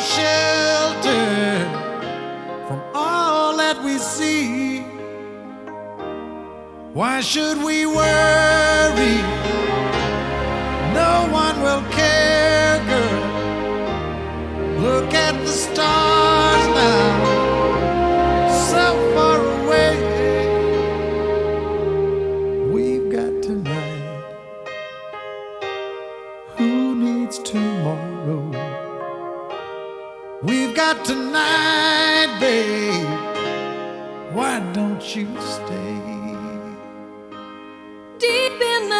shelter from all that we see. Why should we worry? No one will care, girl. Look at the stars now, so far away. We've got tonight. Who needs tomorrow? We've got tonight, babe. Why don't you stay? Deep in the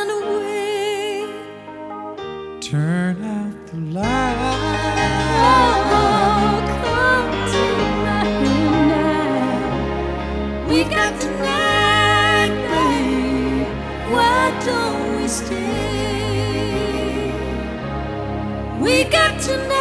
Turn out the light. Oh, come to tonight. tonight. We got tonight, babe. Why don't we stay? We got tonight.